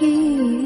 की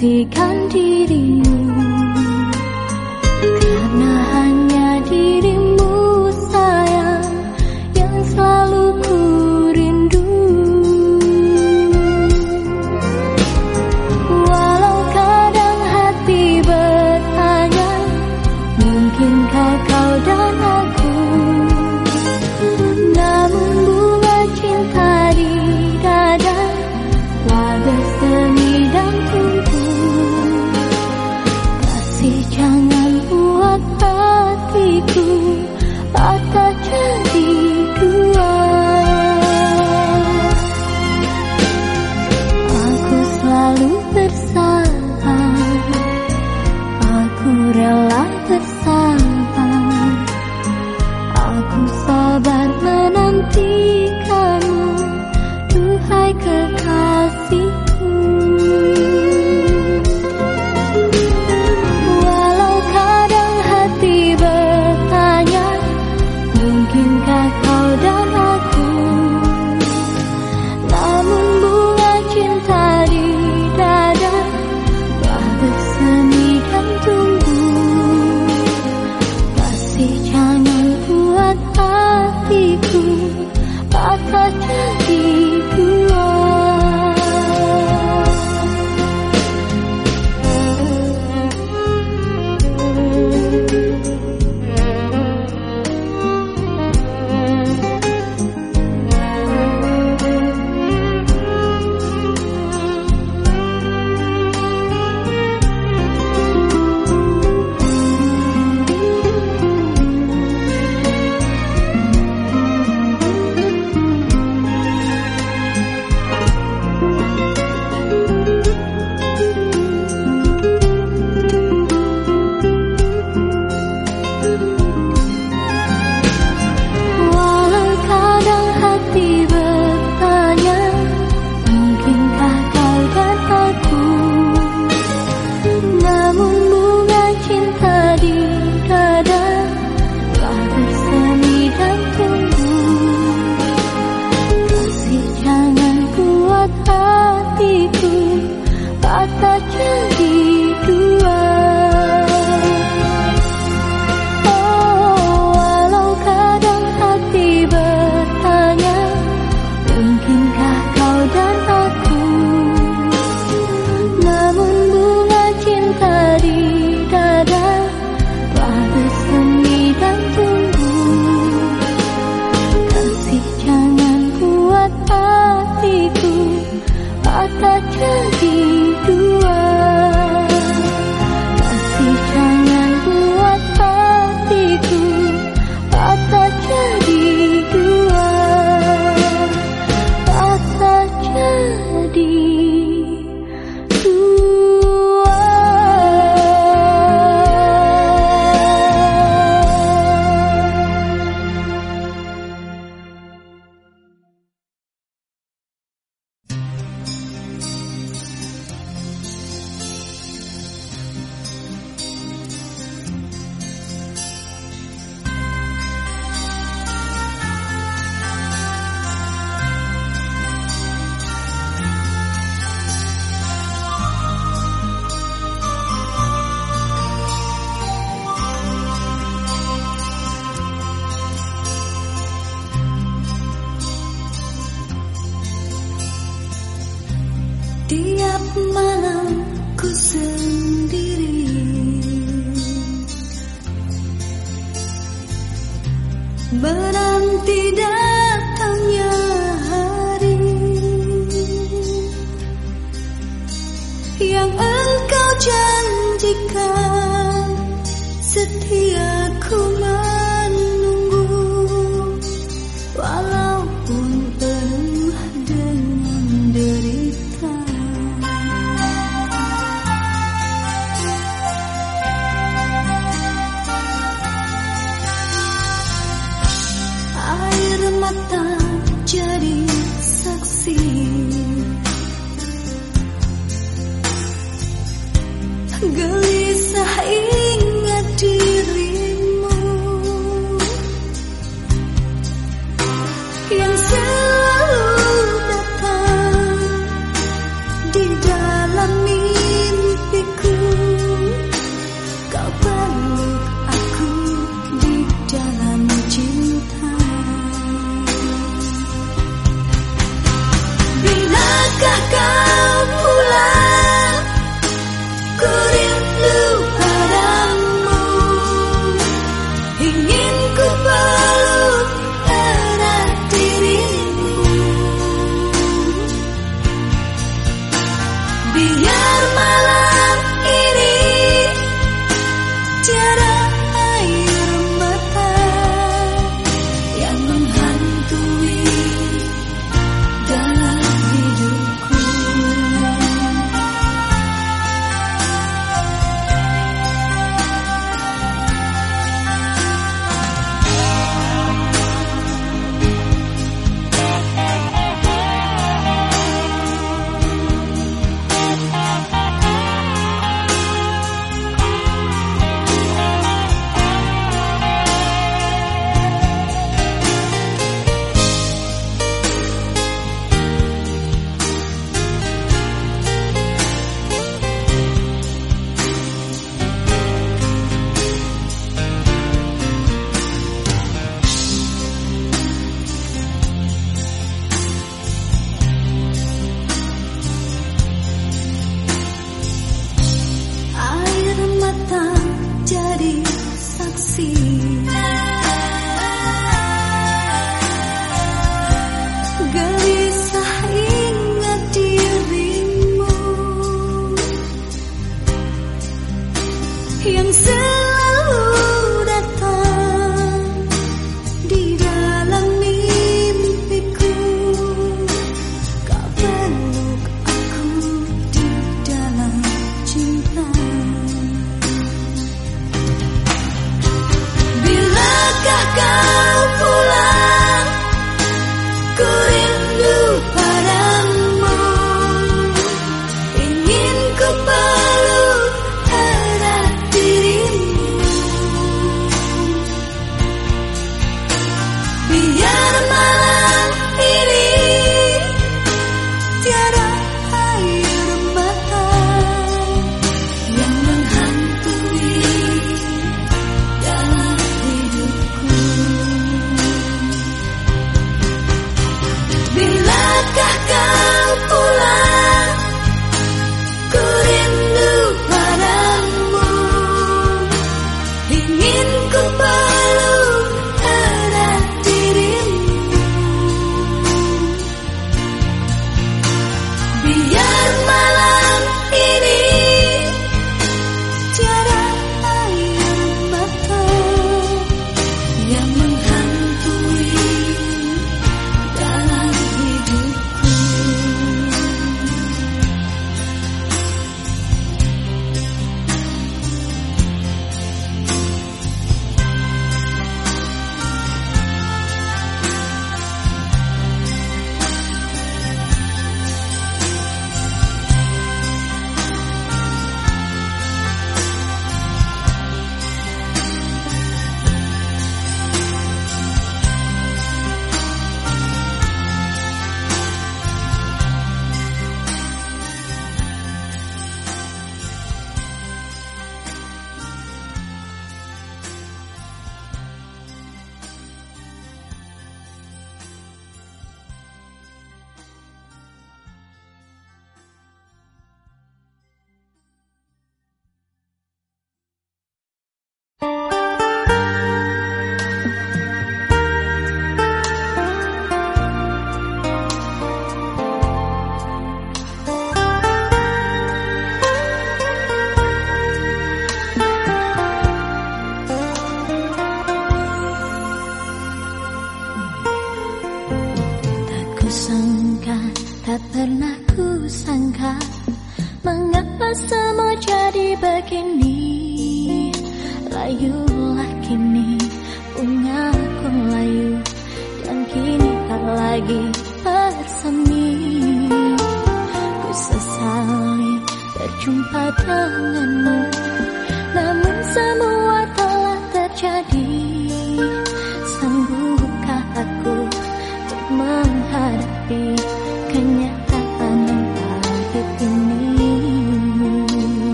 Menantikan dirimu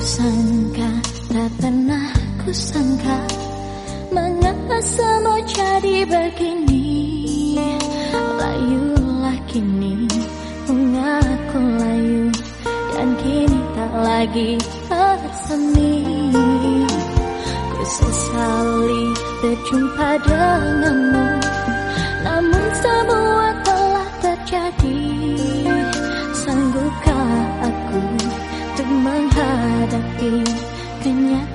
sangka tak pernah kusangka mengapa semua jadi begini. Layu lagi kini mengaku layu dan kini tak lagi bersemi. Ku sesali terjumpa denganmu namun semua 得見，倦一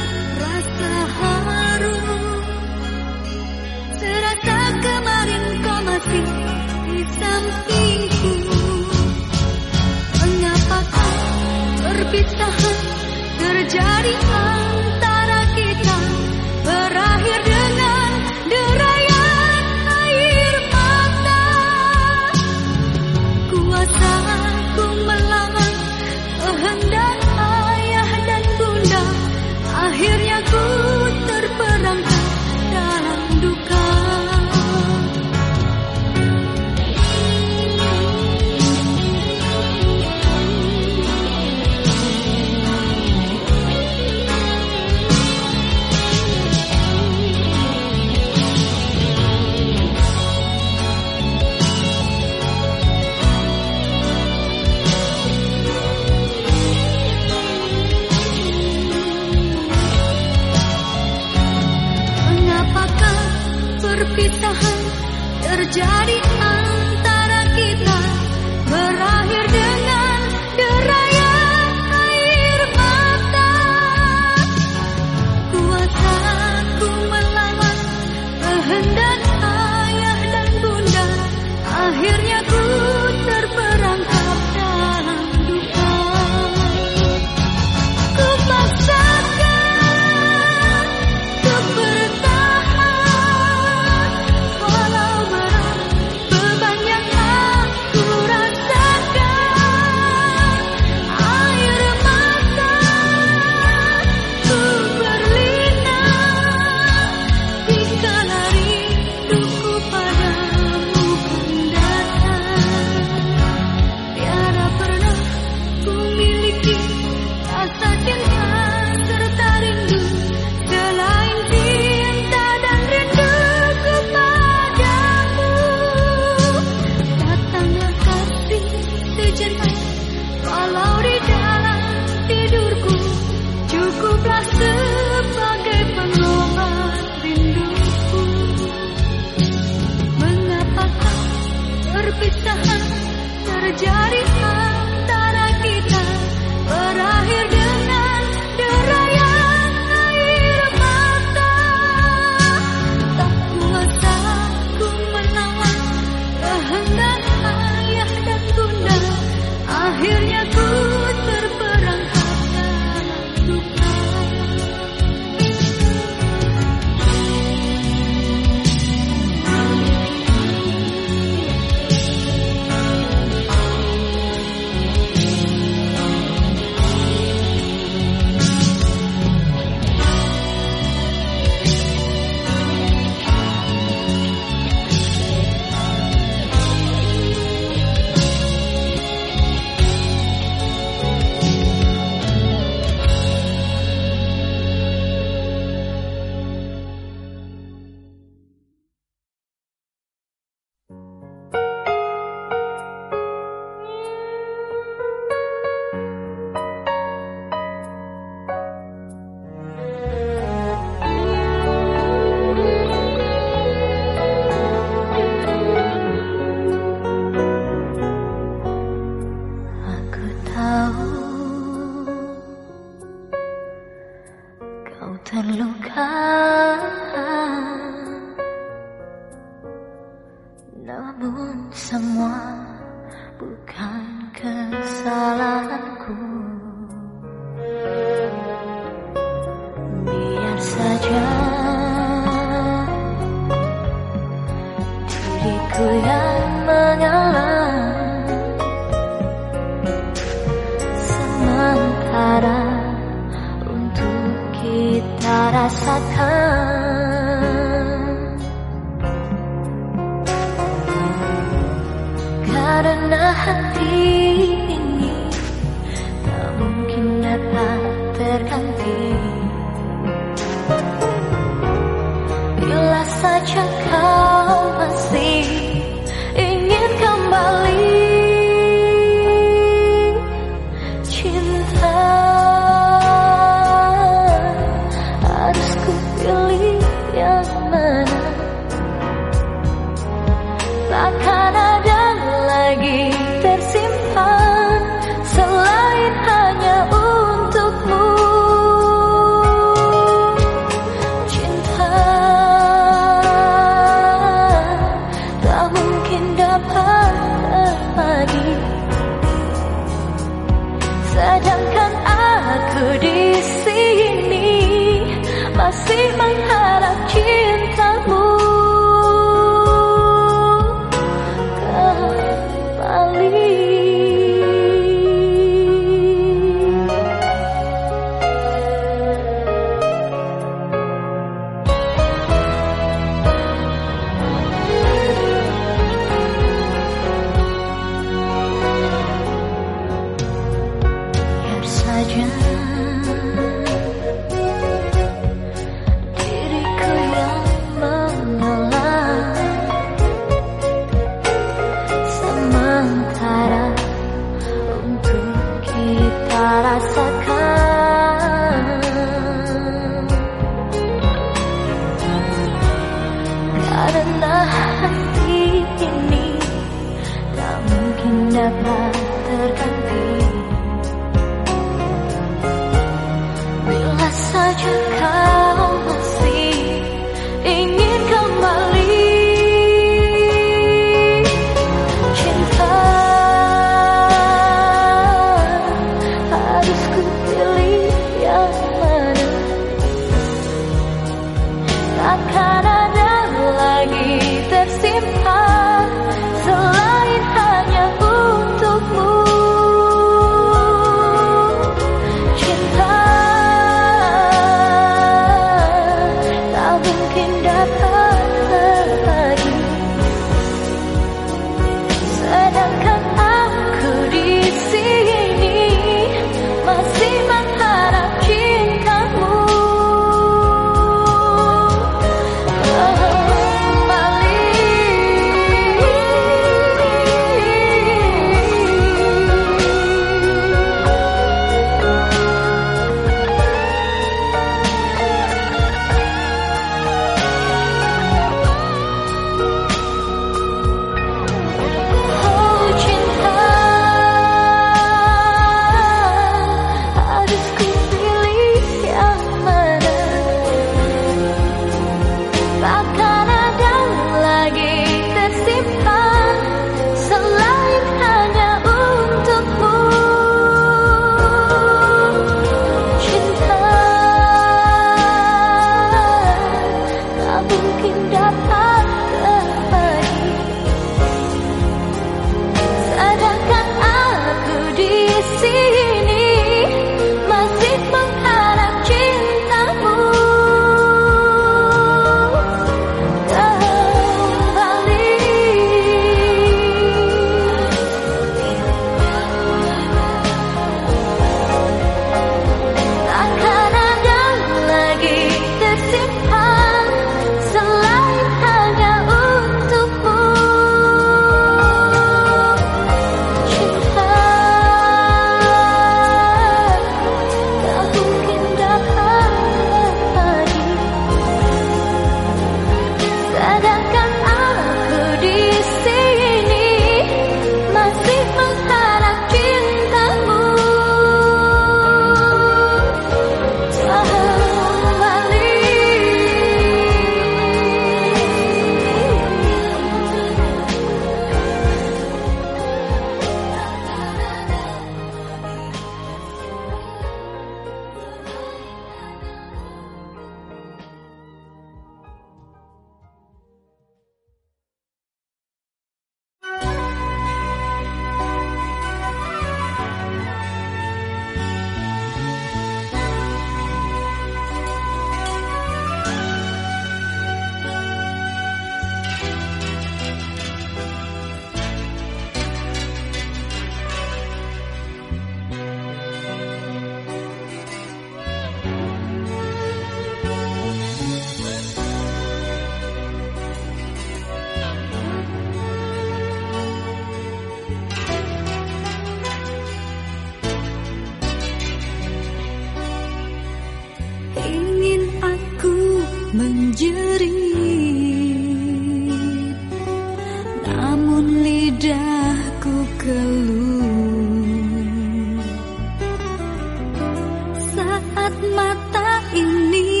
saat mata ini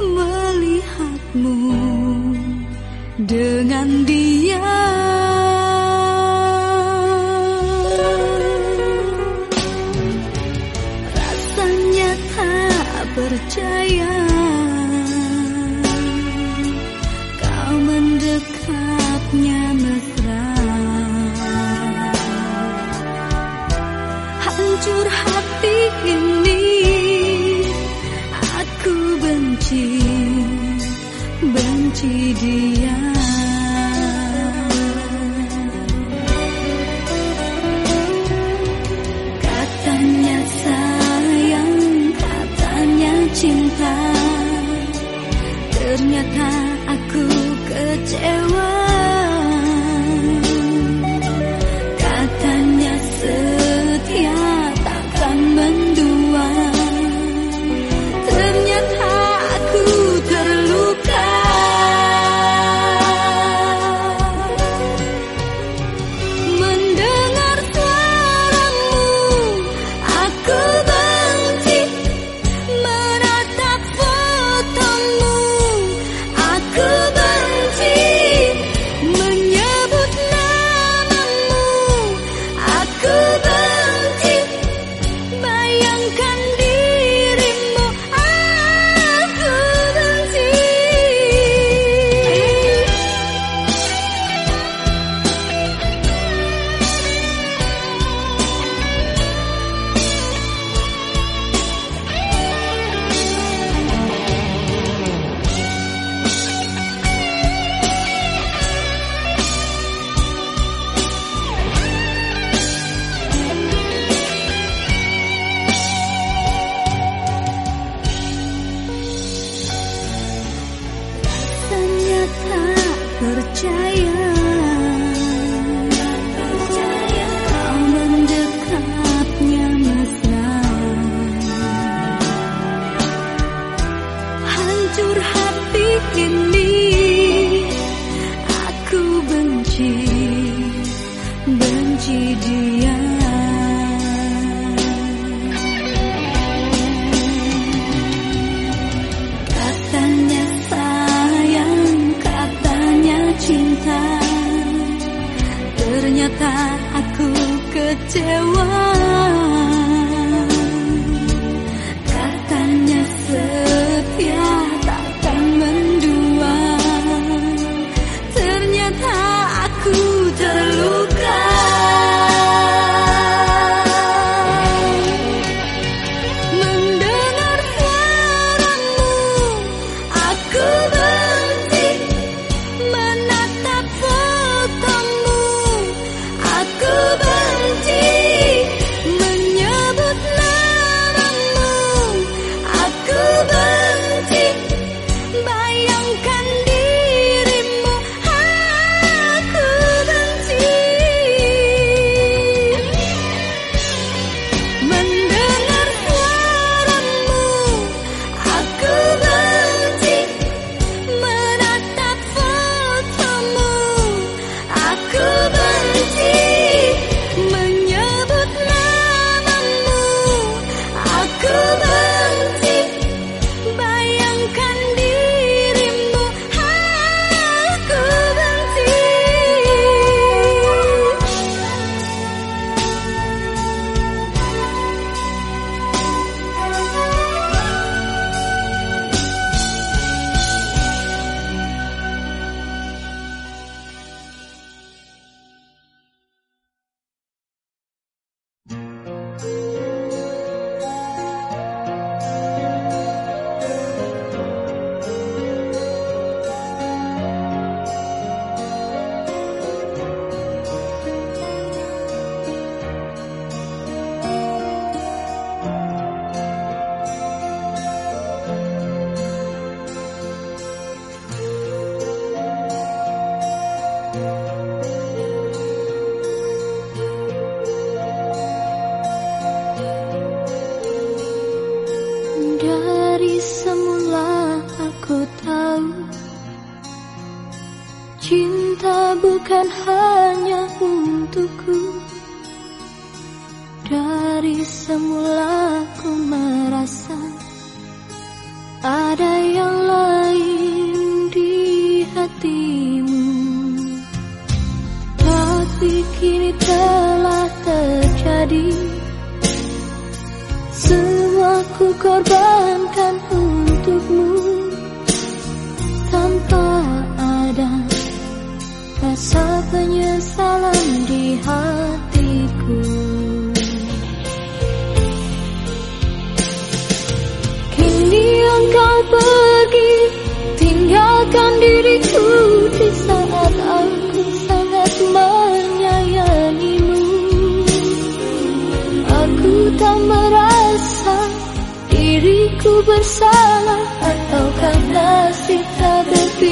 melihatmu dengan dia. Rasanya tak percaya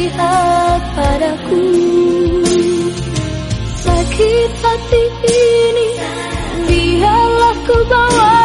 lihat padaku. Sakit hati ini Biarlah ku bawa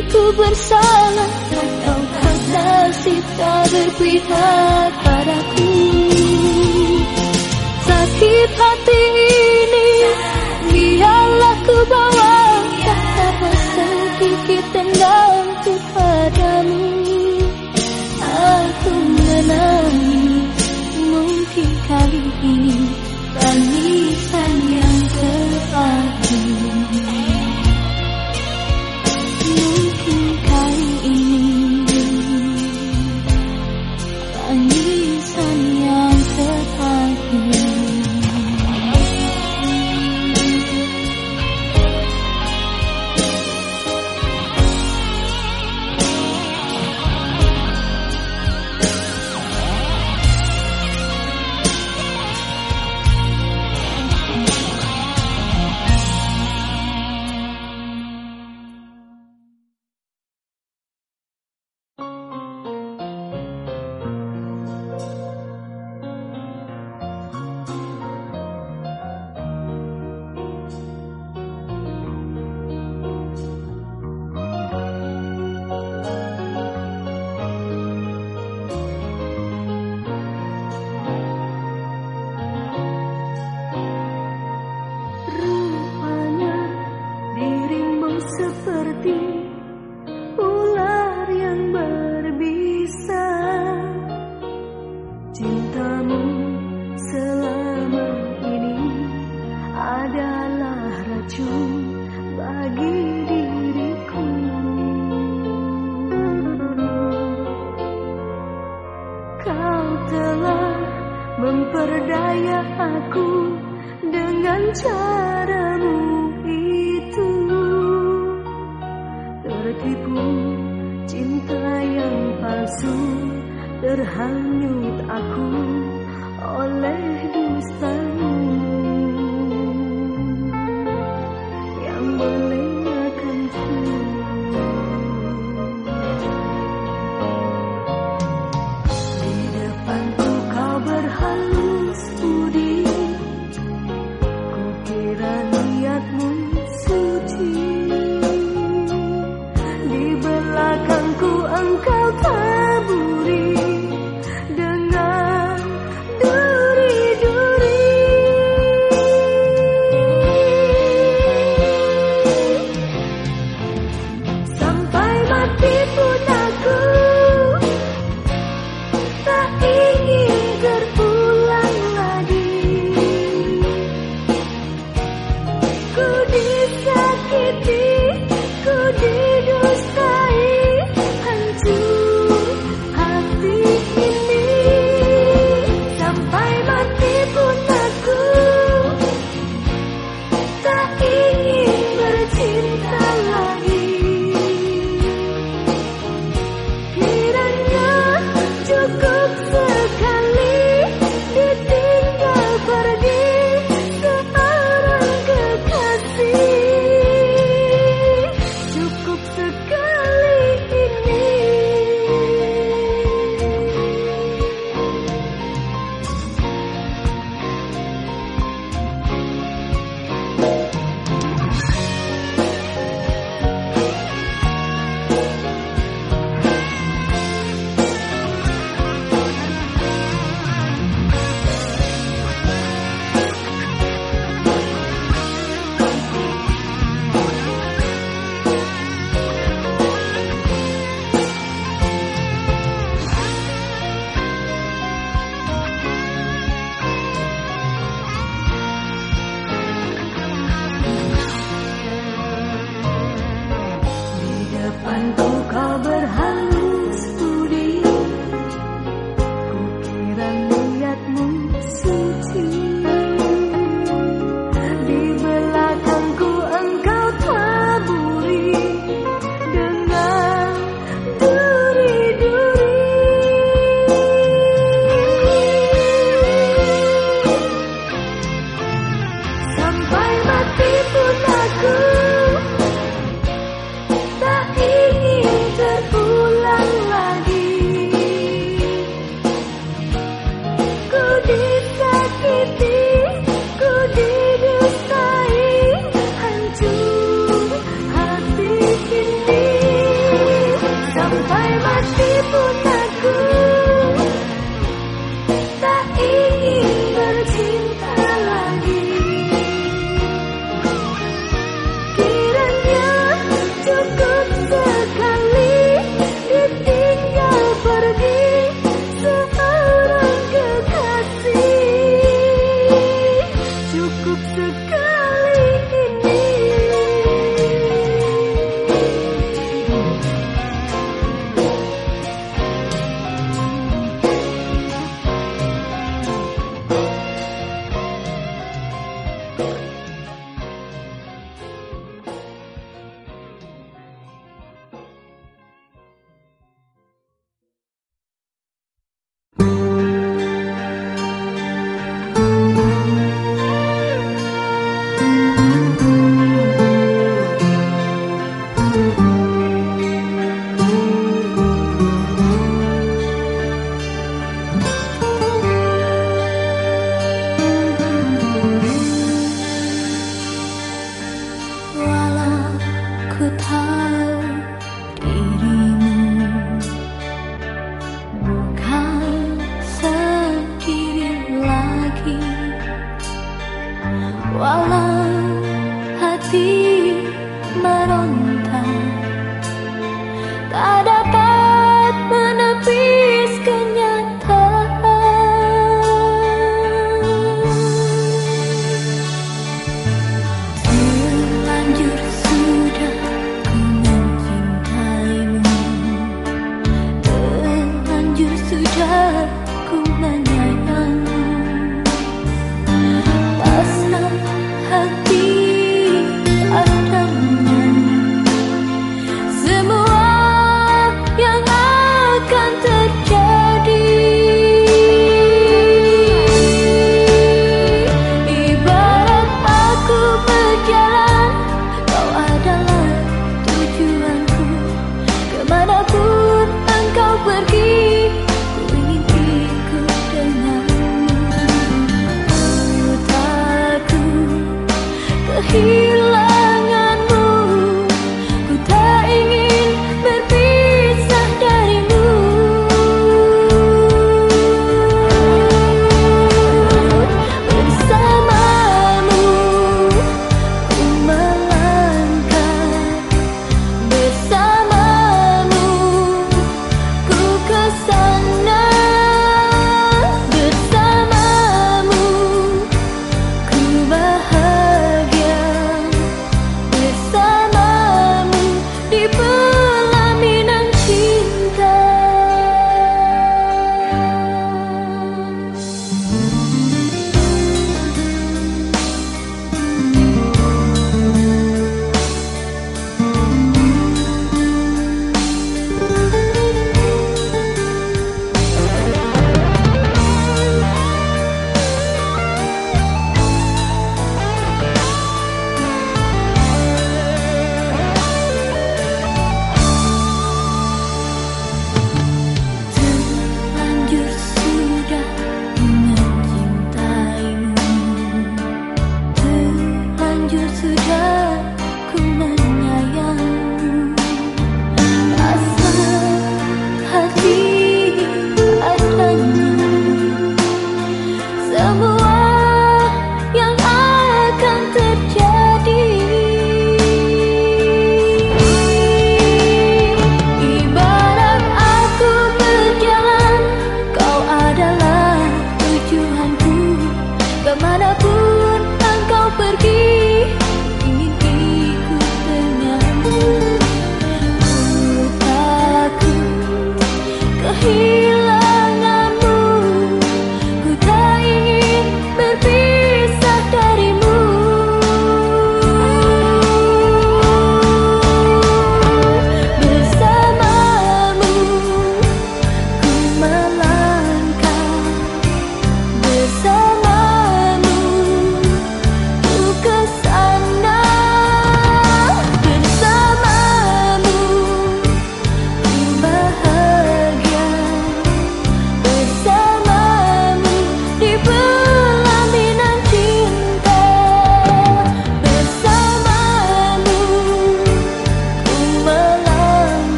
Ku bersalah Atau hak nasib tak berpihak padaku. Sakit hati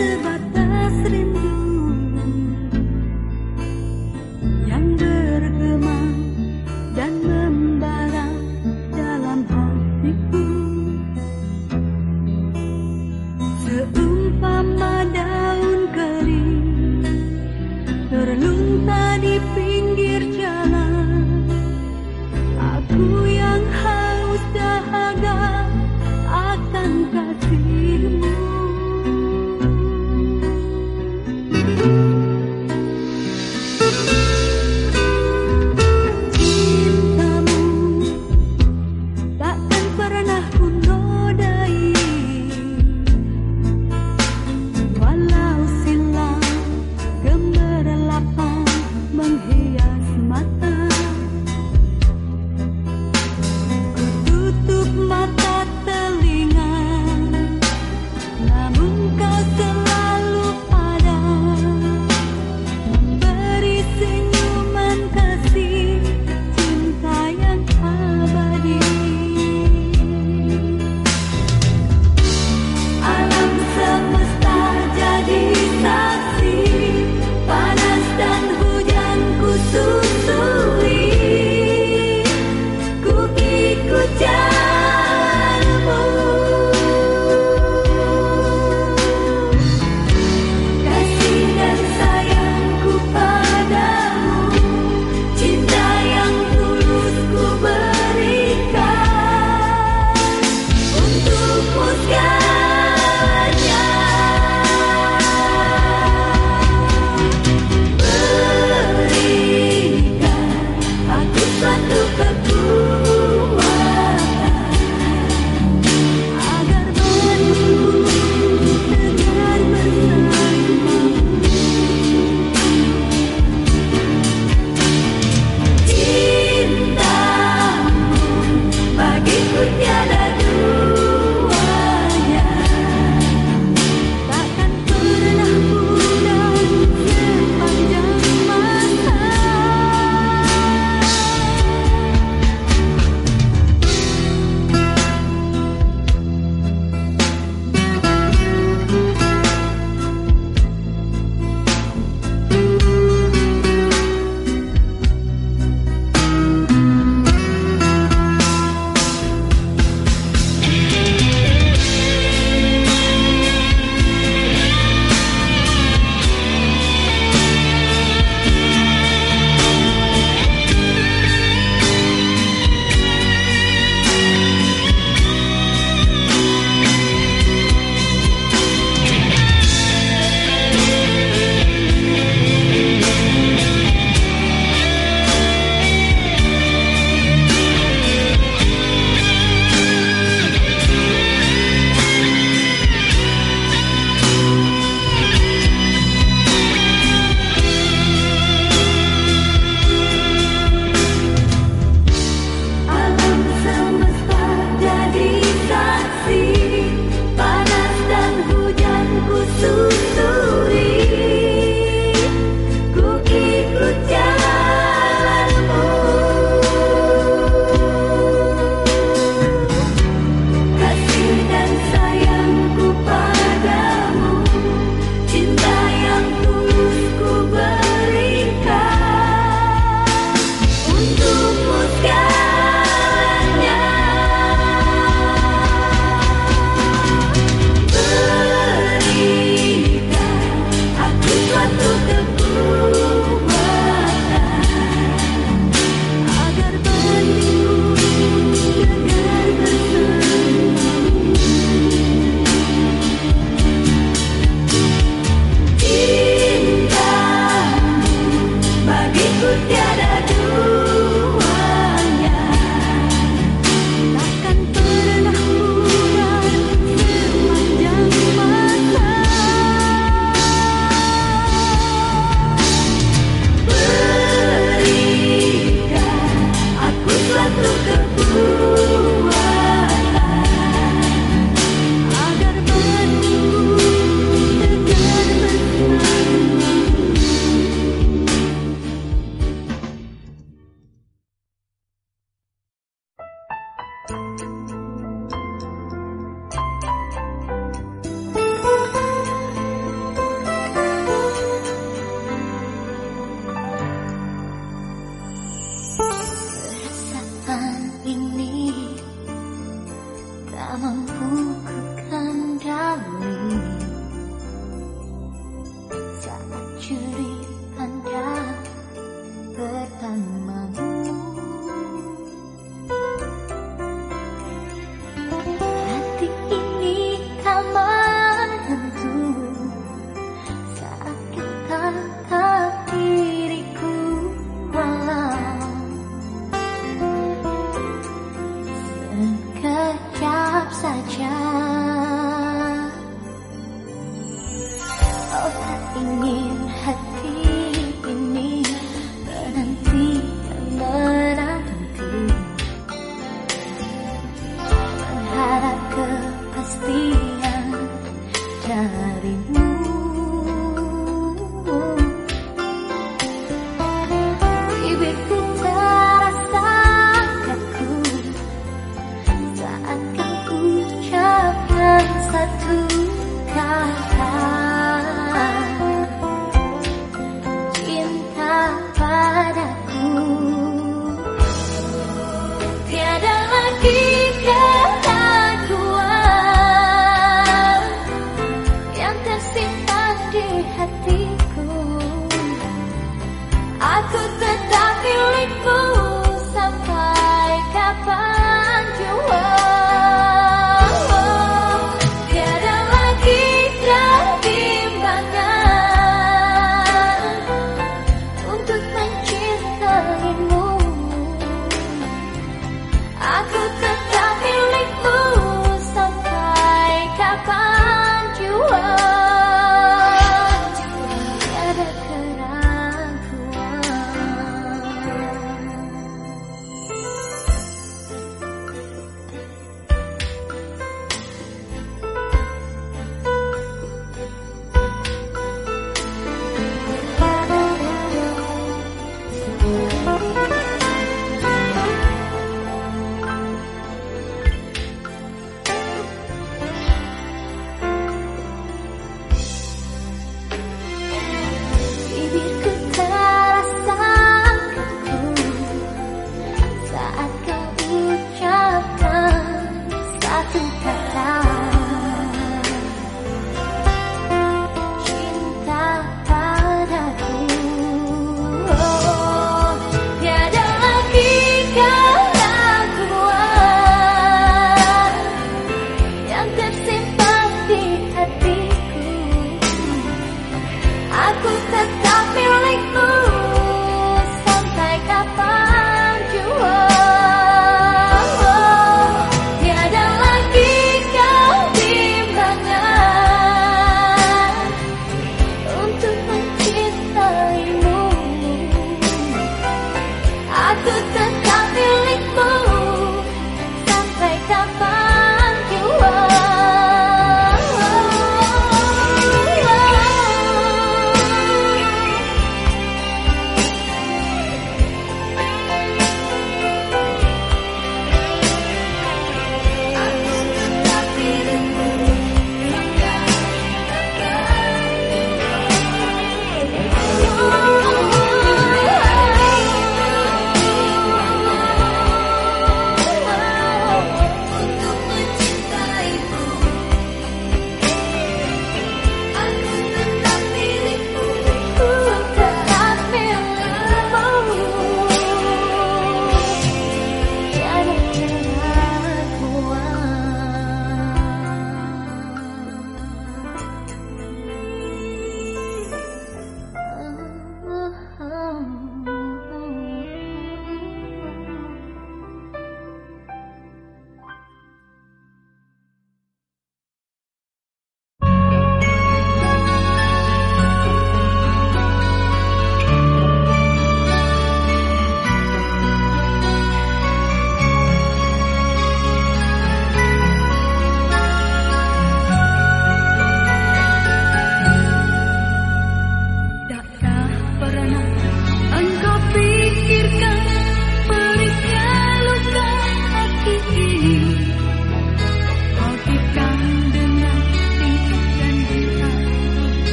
是吧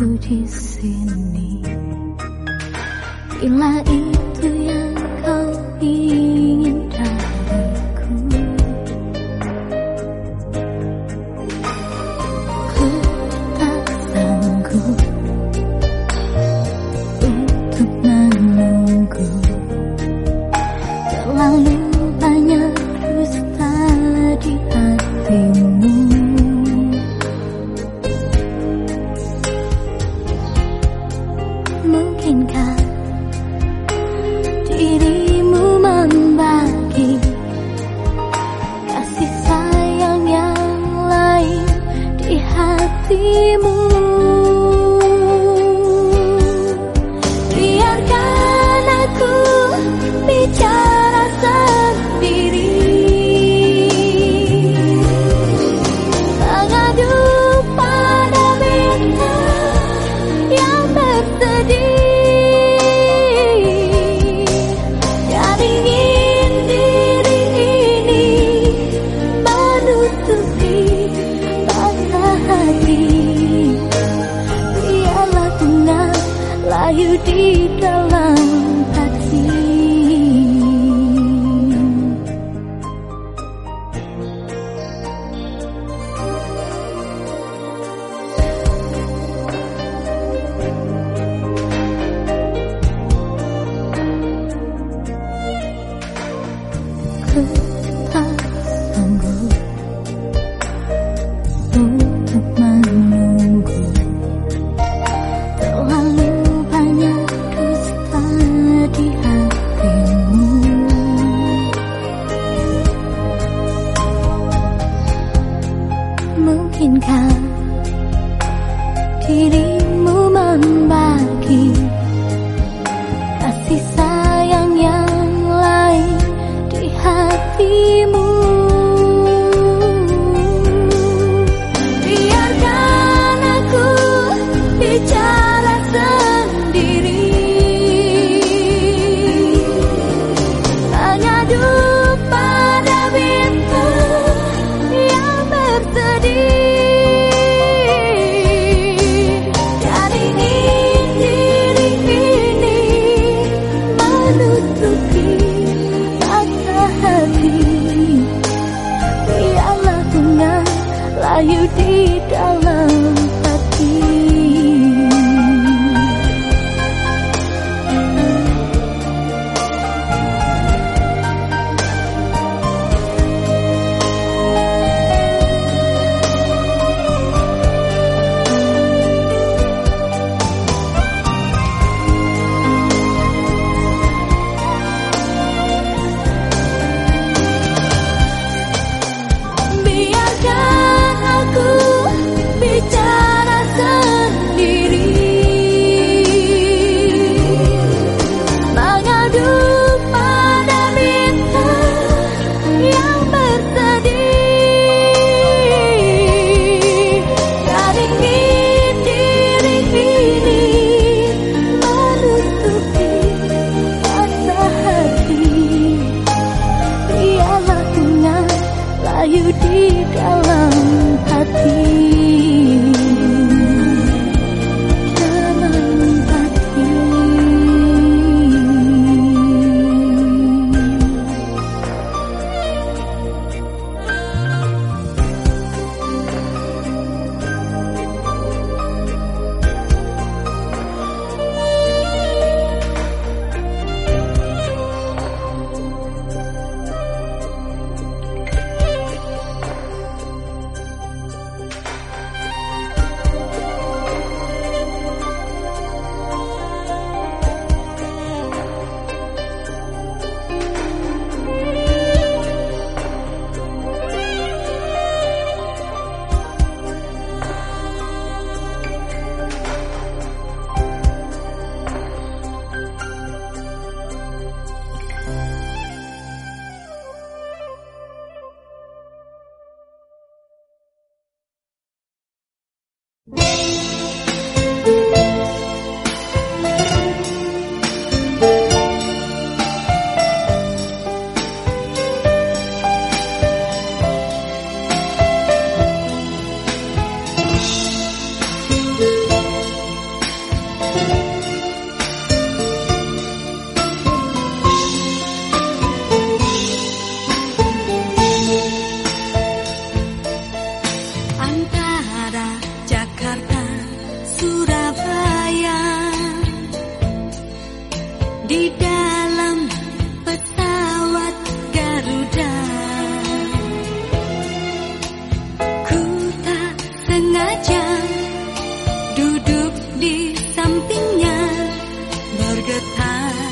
di sini. Bila itu layu di dalam kasih Ku mohon kepadamu Boleh